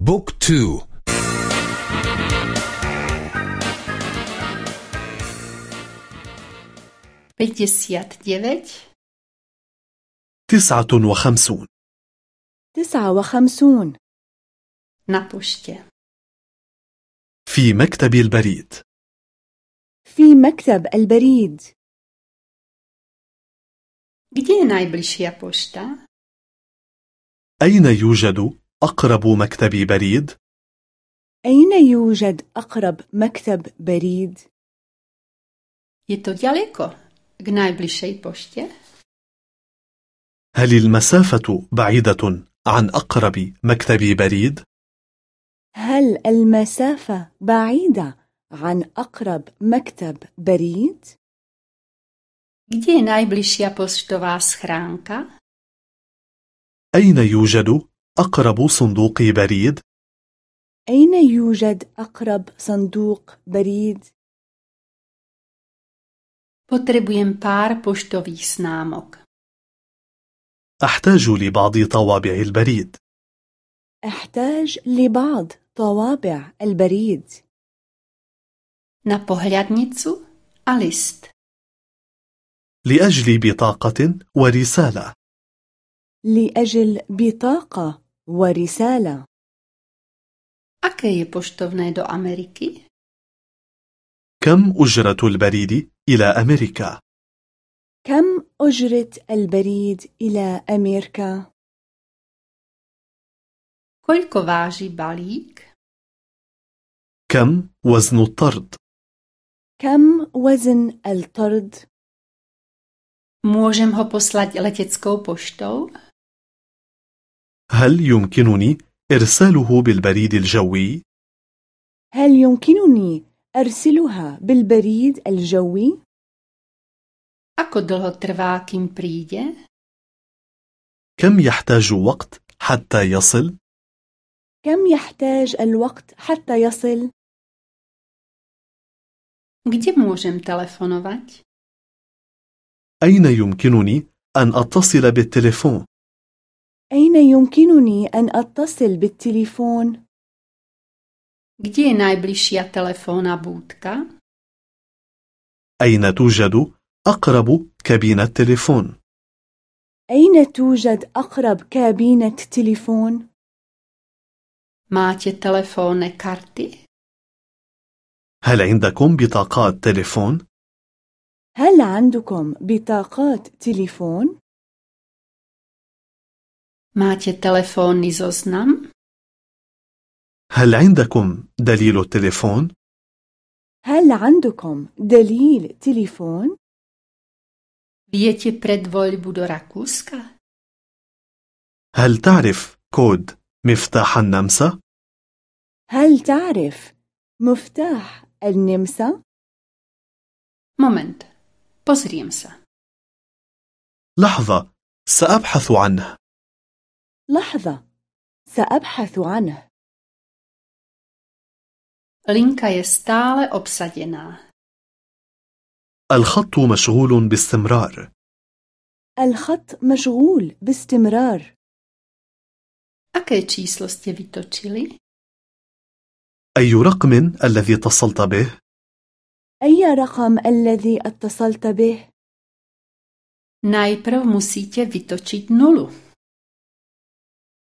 Book two. Päťdesiatdeväť تسعة وخمسون. تسعة وخمسون. Na pošte في مكتب البريد. في مكتب البريد. Kde je poczta? أين يوجد؟ أقرب مكتب بريد؟ أين يوجد أقرب مكتب بريد؟ Je to daleko k najbliższej poczcie? هل المسافة بعيدة عن أقرب مكتب بريد؟ هل المسافة بعيدة عن أقرب مكتب بريد؟ Gdzie najbliższa pocztowa schránka? أين يوجد أقرب صندوق بريد؟ أين يوجد أقرب صندوق بريد؟ Potrebujem pár poštových známok. أحتاج لبعض طوابع البريد أحتاج لبعض طوابع البريد Na pohľadnicu a list. لأجل بطاقة ورسالة لأجل بطاقة ورسالة Aké je poštovné do Ameriky? كم أجرة البريد إلى أمريكا؟ كم أجرة البريد إلى أمريكا؟ Koľko váži balík? كم وزن الطرد؟ كم وزن الطرد؟ Môžem ho poslať leteckou poštou? هل يمكنني إرساله بالبريد الجوي؟ هل يمكنني أرسلها بالبريد الجوي؟ Ako dlho trvá, kým príde? كم يحتاج وقت حتى يصل؟ كم يحتاج الوقت حتى يصل؟ Kde môžem telefonovať? أين يمكنني أن أتصل بالتليفون؟ أين يمكنني أن أتصل بالتليفون؟ Kde je najbližšia telefónna búdka? أين توجد أقرب كابينة تليفون؟ أين توجد أقرب كابينة تليفون؟ Máte telefónne karty? هل عندكم بطاقات تليفون؟ هل عندكم بطاقات تليفون؟ Máte telefónny zoznam? هل عندكم دليل التليفون؟ هل عندكم دليل تليفون؟ Viete predvoľbu do Rakúska? هل تعرف كود مفتاح النمسا؟ هل تعرف مفتاح النمسا؟ Moment. Pozriem sa. لحظة سأبحث عنه لحظة سأبحث عنه Linka je stále obsadená. الخط مشغول باستمرار الخط مشغول باستمرار Aké číslo ste vytočili? أي رقم الذي اتصلت به؟ أي رقم الذي اتصلت به؟ Najprv musíte vytočiť nulu.